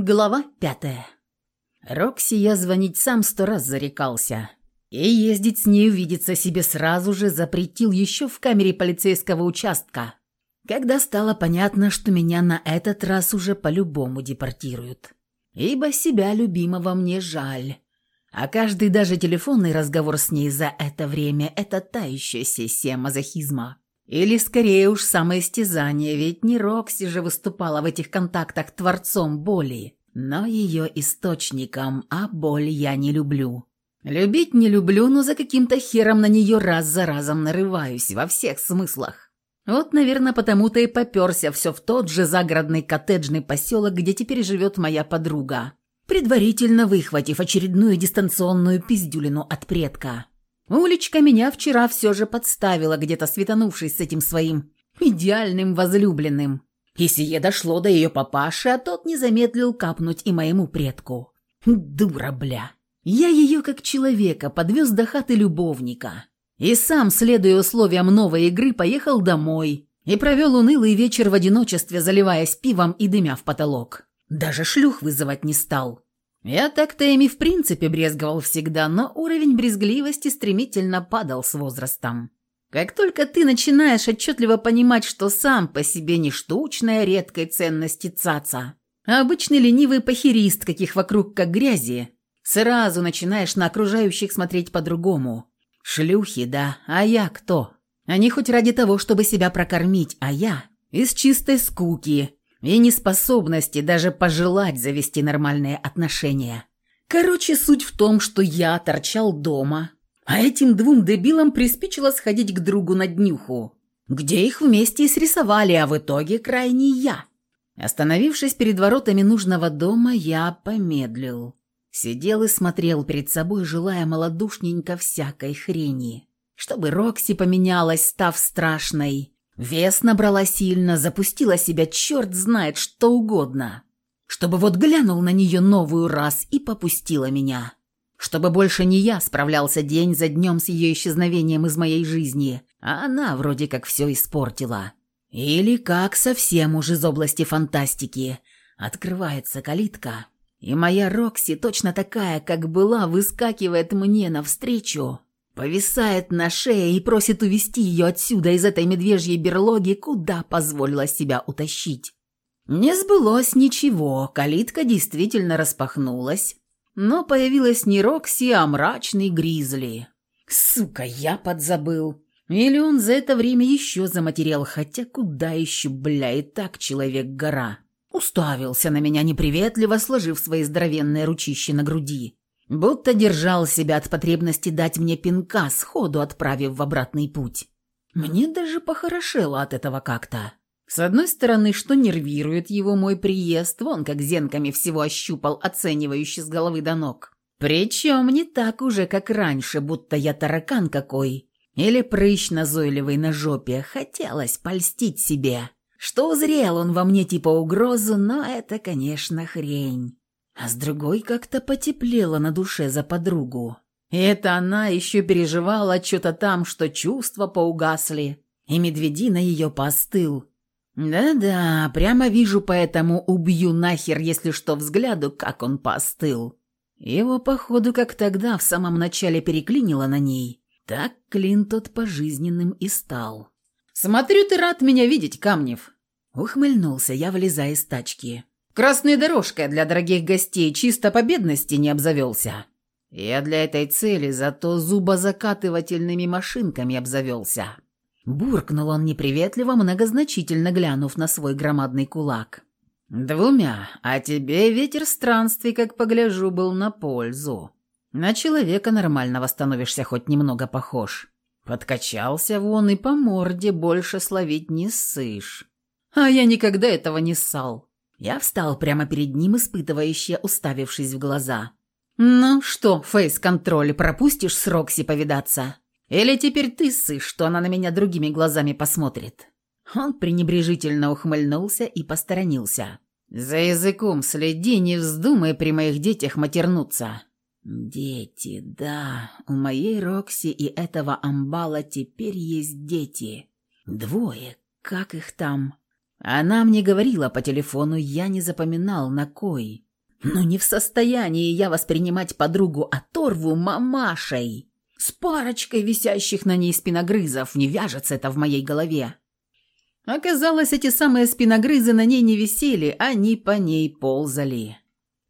Глава пятая. Рокси я звонить сам сто раз зарекался. И ездить с ней увидеться себе сразу же запретил еще в камере полицейского участка, когда стало понятно, что меня на этот раз уже по-любому депортируют. Ибо себя любимого мне жаль. А каждый даже телефонный разговор с ней за это время – это та еще сессия мазохизма. Или скорее уж самоистязание, ведь не Рокси же выступала в этих контактах творцом боли, но ее источником, а боль я не люблю. Любить не люблю, но за каким-то хером на нее раз за разом нарываюсь во всех смыслах. Вот, наверное, потому-то и попёрся все в тот же загородный коттеджный поселок, где теперь живет моя подруга предварительно выхватив очередную дистанционную пиздюлину от предка. Улечка меня вчера все же подставила, где-то светанувшись с этим своим идеальным возлюбленным. И сие дошло до ее папаши, а тот не замедлил капнуть и моему предку. Дура, бля. Я ее как человека подвез до хаты любовника. И сам, следуя условиям новой игры, поехал домой и провел унылый вечер в одиночестве, заливаясь пивом и дымя в потолок. Даже шлюх вызывать не стал. Я так-то ими в принципе брезговал всегда, но уровень брезгливости стремительно падал с возрастом. Как только ты начинаешь отчетливо понимать, что сам по себе не штучная редкой ценности цаца, а обычный ленивый похерист, каких вокруг как грязи, сразу начинаешь на окружающих смотреть по-другому. Шлюхи, да, а я кто? Они хоть ради того, чтобы себя прокормить, а я из чистой скуки, и неспособности даже пожелать завести нормальные отношения. Короче, суть в том, что я торчал дома, а этим двум дебилам приспичило сходить к другу на днюху, где их вместе и срисовали, а в итоге крайний я. Остановившись перед воротами нужного дома, я помедлил. Сидел и смотрел перед собой, желая малодушненько всякой хрени. Чтобы Рокси поменялась, став страшной, Вес набрала сильно, запустила себя черт знает что угодно. Чтобы вот глянул на нее новую раз и попустила меня. Чтобы больше не я справлялся день за днем с ее исчезновением из моей жизни, а она вроде как все испортила. Или как совсем уж из области фантастики. Открывается калитка, и моя Рокси, точно такая, как была, выскакивает мне навстречу Повисает на шее и просит увести ее отсюда, из этой медвежьей берлоги, куда позволила себя утащить. Не сбылось ничего, калитка действительно распахнулась, но появилась не Рокси, а мрачный Гризли. Сука, я подзабыл. Или он за это время еще заматерел, хотя куда еще, бля, и так человек-гора. Уставился на меня неприветливо, сложив свои здоровенные ручища на груди будто держал себя от потребности дать мне пинка, сходу отправив в обратный путь. Мне даже похорошело от этого как-то. С одной стороны, что нервирует его мой приезд, вон как зенками всего ощупал, оценивающий с головы до ног. Причем не так уже, как раньше, будто я таракан какой. Или прыщ назойливый на жопе. Хотелось польстить себе. Что узрел он во мне типа угрозу, но это, конечно, хрень. А с другой как-то потеплело на душе за подругу. И это она еще переживала что-то там, что чувства поугасли, и медведина ее постыл. Да-да, прямо вижу, поэтому убью нахер, если что, взгляду, как он постыл. Его, походу, как тогда в самом начале переклинило на ней. Так клин тот пожизненным и стал. «Смотрю, ты рад меня видеть, Камнев!» Ухмыльнулся я, влезая из тачки. Красной дорожкой для дорогих гостей чисто по бедности не обзавелся. Я для этой цели зато зубозакатывательными машинками обзавелся». Буркнул он неприветливо, многозначительно глянув на свой громадный кулак. «Двумя, а тебе ветер странствий, как погляжу, был на пользу. На человека нормального становишься хоть немного похож. Подкачался вон и по морде больше словить не ссышь. А я никогда этого не ссал. Я встал прямо перед ним, испытывающе уставившись в глаза. «Ну что, фейс-контроль, пропустишь с Рокси повидаться? Или теперь ты сышь, что она на меня другими глазами посмотрит?» Он пренебрежительно ухмыльнулся и посторонился. «За языком следи, не вздумай при моих детях матернуться». «Дети, да, у моей Рокси и этого амбала теперь есть дети. Двое, как их там?» Она мне говорила по телефону, я не запоминал, на кой. Но не в состоянии я воспринимать подругу оторву мамашей. С парочкой висящих на ней спиногрызов не вяжется это в моей голове. Оказалось, эти самые спиногрызы на ней не висели, они по ней ползали.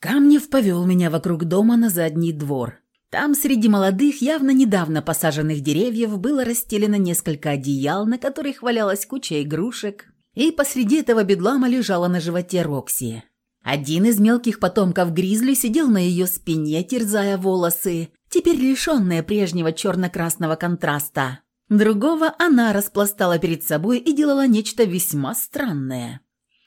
Камнев повел меня вокруг дома на задний двор. Там среди молодых, явно недавно посаженных деревьев было расстелено несколько одеял, на которых валялась куча игрушек, и посреди этого бедлама лежала на животе Рокси. Один из мелких потомков Гризли сидел на ее спине, терзая волосы, теперь лишенные прежнего черно-красного контраста. Другого она распластала перед собой и делала нечто весьма странное.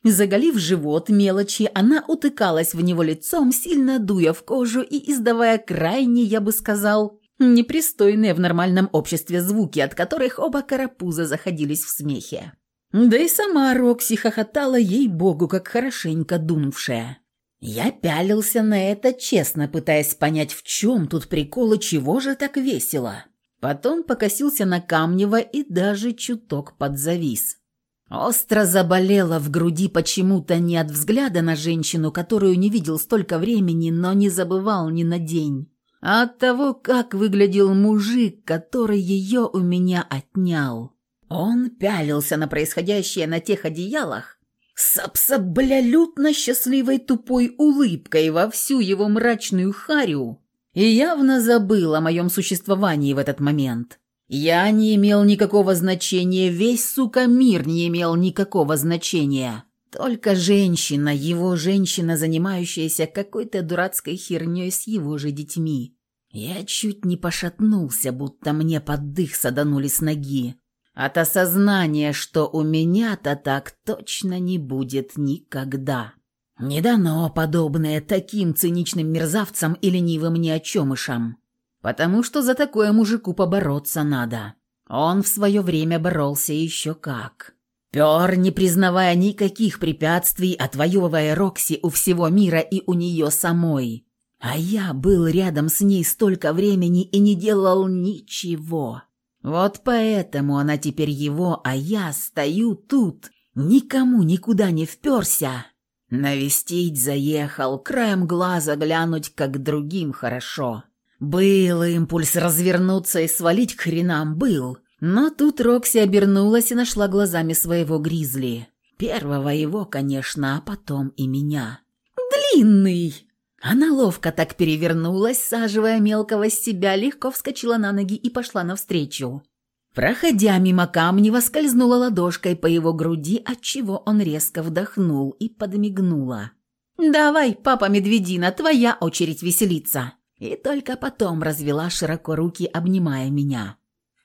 Заголив живот мелочи, она утыкалась в него лицом, сильно дуя в кожу и издавая крайне, я бы сказал, непристойные в нормальном обществе звуки, от которых оба карапуза заходились в смехе. Да и сама Рокси хохотала ей-богу, как хорошенько дунувшая. Я пялился на это, честно пытаясь понять, в чем тут прикол и чего же так весело. Потом покосился на Камнева и даже чуток подзавис. Остро заболело в груди почему-то не от взгляда на женщину, которую не видел столько времени, но не забывал ни на день, а от того, как выглядел мужик, который ее у меня отнял. Он пялился на происходящее на тех одеялах с абсолютно счастливой тупой улыбкой во всю его мрачную харю и явно забыл о моем существовании в этот момент. Я не имел никакого значения, весь, сука, мир не имел никакого значения. Только женщина, его женщина, занимающаяся какой-то дурацкой херней с его же детьми. Я чуть не пошатнулся, будто мне под дых саданули с ноги. От осознания, что у меня-то так точно не будет никогда. Не дано подобное таким циничным мерзавцам и ленивым неочемышам потому что за такое мужику побороться надо. Он в свое время боролся еще как. Пер, не признавая никаких препятствий, отвоевывая Рокси у всего мира и у нее самой. А я был рядом с ней столько времени и не делал ничего. Вот поэтому она теперь его, а я стою тут, никому никуда не вперся. Навестить заехал, краем глаза глянуть, как другим хорошо. Был импульс развернуться и свалить к хренам, был. Но тут Рокси обернулась и нашла глазами своего Гризли. Первого его, конечно, а потом и меня. «Длинный!» Она ловко так перевернулась, саживая мелкого с себя, легко вскочила на ноги и пошла навстречу. Проходя мимо камня, скользнула ладошкой по его груди, отчего он резко вдохнул и подмигнула. «Давай, папа-медведина, твоя очередь веселиться!» И только потом развела широко руки, обнимая меня.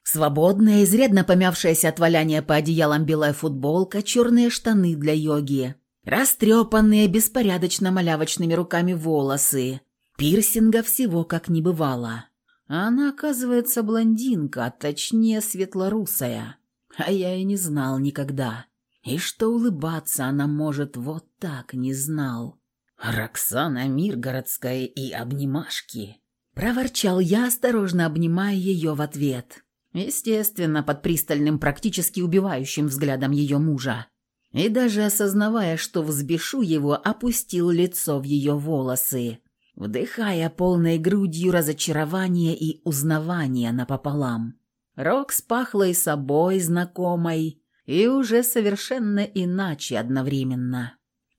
Свободная, изрядно помявшаяся от валяния по одеялам белая футболка, черные штаны для йоги, растрепанные беспорядочно малявочными руками волосы, пирсинга всего как не бывало. Она, оказывается, блондинка, а точнее светлорусая. А я и не знал никогда. И что улыбаться она может вот так не знал. «Роксана Миргородская и обнимашки!» Проворчал я, осторожно обнимая ее в ответ. Естественно, под пристальным, практически убивающим взглядом ее мужа. И даже осознавая, что взбешу его, опустил лицо в ее волосы, вдыхая полной грудью разочарование и узнавание напополам. Рокс пахла и собой знакомой, и уже совершенно иначе одновременно.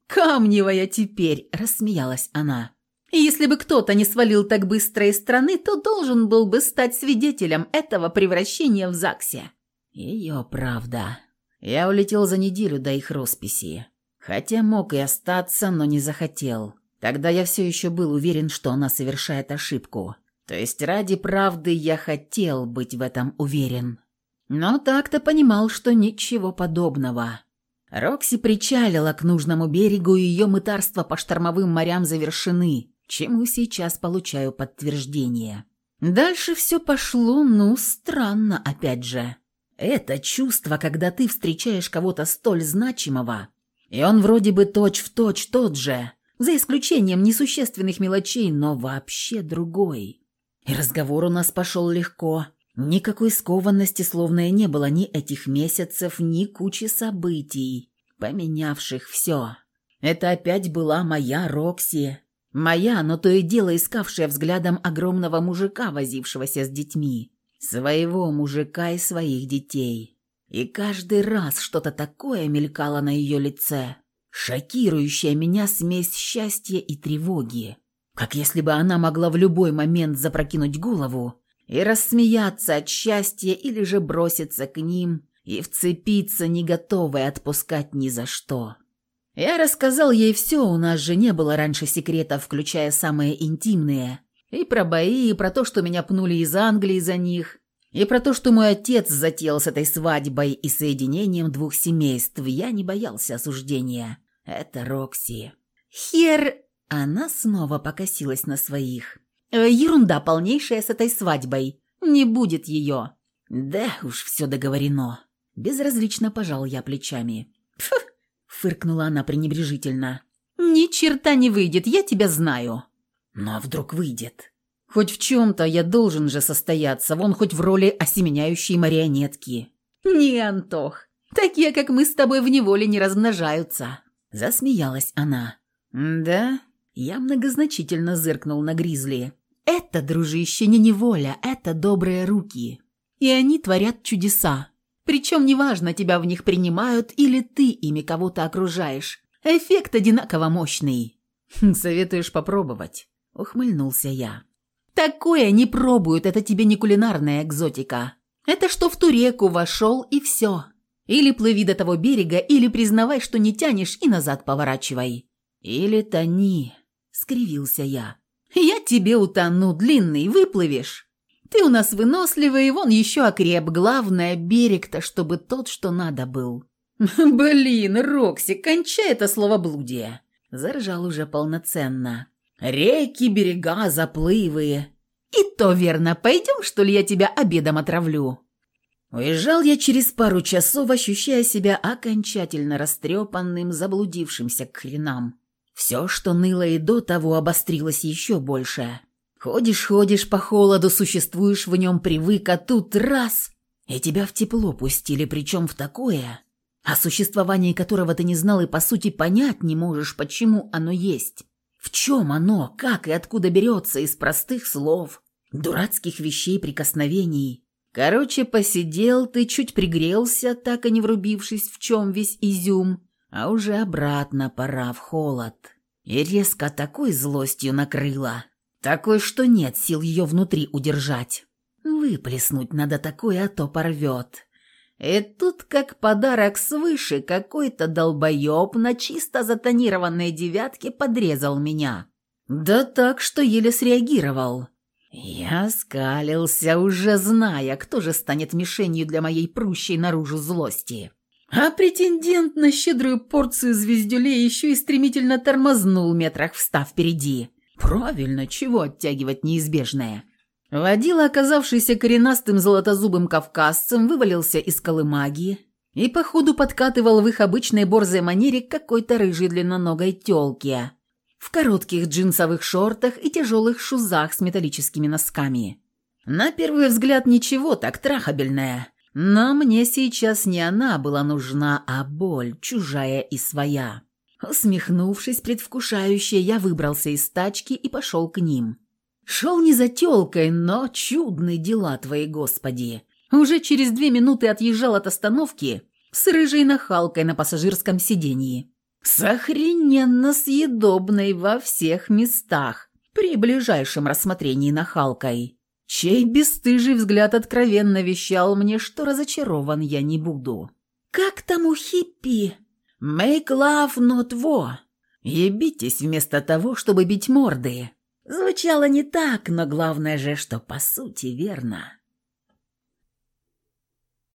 «Камневая теперь!» – рассмеялась она. «Если бы кто-то не свалил так быстро из страны, то должен был бы стать свидетелем этого превращения в ЗАГСе». Ее правда. Я улетел за неделю до их росписи. Хотя мог и остаться, но не захотел. Тогда я все еще был уверен, что она совершает ошибку. То есть ради правды я хотел быть в этом уверен. Но так-то понимал, что ничего подобного. Рокси причалила к нужному берегу, и ее мытарства по штормовым морям завершены, чему сейчас получаю подтверждение. Дальше все пошло, ну, странно опять же. Это чувство, когда ты встречаешь кого-то столь значимого, и он вроде бы точь-в-точь точь тот же, за исключением несущественных мелочей, но вообще другой. И разговор у нас пошел легко. Никакой скованности словно и не было ни этих месяцев, ни кучи событий, поменявших все. Это опять была моя Рокси. Моя, но то и дело искавшая взглядом огромного мужика, возившегося с детьми. Своего мужика и своих детей. И каждый раз что-то такое мелькало на ее лице, шокирующая меня смесь счастья и тревоги. Как если бы она могла в любой момент запрокинуть голову и рассмеяться от счастья или же броситься к ним и вцепиться, не готовая отпускать ни за что. Я рассказал ей все, у нас же не было раньше секретов, включая самые интимные. И про бои, и про то, что меня пнули из Англии за них, и про то, что мой отец затеял с этой свадьбой и соединением двух семейств. Я не боялся осуждения. Это Рокси. Хер... Она снова покосилась на своих. «Э, «Ерунда полнейшая с этой свадьбой. Не будет ее». «Да уж, все договорено». Безразлично пожал я плечами. «Фу!» — фыркнула она пренебрежительно. «Ни черта не выйдет, я тебя знаю». «Ну а вдруг выйдет?» «Хоть в чем-то я должен же состояться, вон хоть в роли осеменяющей марионетки». «Не, Антох, такие, как мы с тобой, в неволе не размножаются». Засмеялась она. «Да?» Я многозначительно зыркнул на Гризли. «Это, дружище, не неволя, это добрые руки. И они творят чудеса. Причем неважно, тебя в них принимают или ты ими кого-то окружаешь. Эффект одинаково мощный». «Хм, «Советуешь попробовать?» – ухмыльнулся я. «Такое не пробуют, это тебе не кулинарная экзотика. Это что в ту реку вошел и все. Или плыви до того берега, или признавай, что не тянешь и назад поворачивай. Или тони», – скривился я. «Я тебе утону, длинный, выплывешь. Ты у нас выносливый, вон еще окреп. Главное, берег-то, чтобы тот, что надо был». «Блин, Рокси, кончай это словоблудие!» Заржал уже полноценно. «Реки, берега, заплывы. И то верно. Пойдем, что ли, я тебя обедом отравлю?» Уезжал я через пару часов, ощущая себя окончательно растрепанным, заблудившимся к хренам. Все, что ныло и до того, обострилось еще больше. Ходишь-ходишь по холоду, существуешь в нем, привык, а тут раз — и тебя в тепло пустили, причем в такое, о существовании которого ты не знал и, по сути, понять не можешь, почему оно есть. В чем оно, как и откуда берется, из простых слов, дурацких вещей, прикосновений. Короче, посидел ты, чуть пригрелся, так и не врубившись, в чем весь изюм, а уже обратно пора в холод. И резко такой злостью накрыло, такой, что нет сил ее внутри удержать. Выплеснуть надо такое, а то порвет. И тут, как подарок свыше, какой-то долбоеб на чисто затонированной девятке подрезал меня. Да так, что еле среагировал. Я скалился, уже зная, кто же станет мишенью для моей прущей наружу злости. А претендент на щедрую порцию звездюлей еще и стремительно тормознул метрах встав впереди. Правильно, чего оттягивать неизбежное? Водила, оказавшийся коренастым золотозубым кавказцем, вывалился из колымаги и походу подкатывал в их обычной борзой манере какой-то рыжей длинноногой тёлке в коротких джинсовых шортах и тяжелых шузах с металлическими носками. На первый взгляд ничего, так трахабельная. Но мне сейчас не она была нужна, а боль, чужая и своя. Усмехнувшись, предвкушающе, я выбрался из тачки и пошел к ним. Шел не за тёлкой, но чудные дела твои, Господи. Уже через две минуты отъезжал от остановки с рыжей нахалкой на пассажирском сиденье. С охрененно съедобной во всех местах при ближайшем рассмотрении нахалкой. Чей бесстыжий взгляд откровенно вещал мне, что разочарован я не буду. «Как там у хиппи?» «Make love not war». «Ебитесь вместо того, чтобы бить морды». Звучало не так, но главное же, что по сути верно.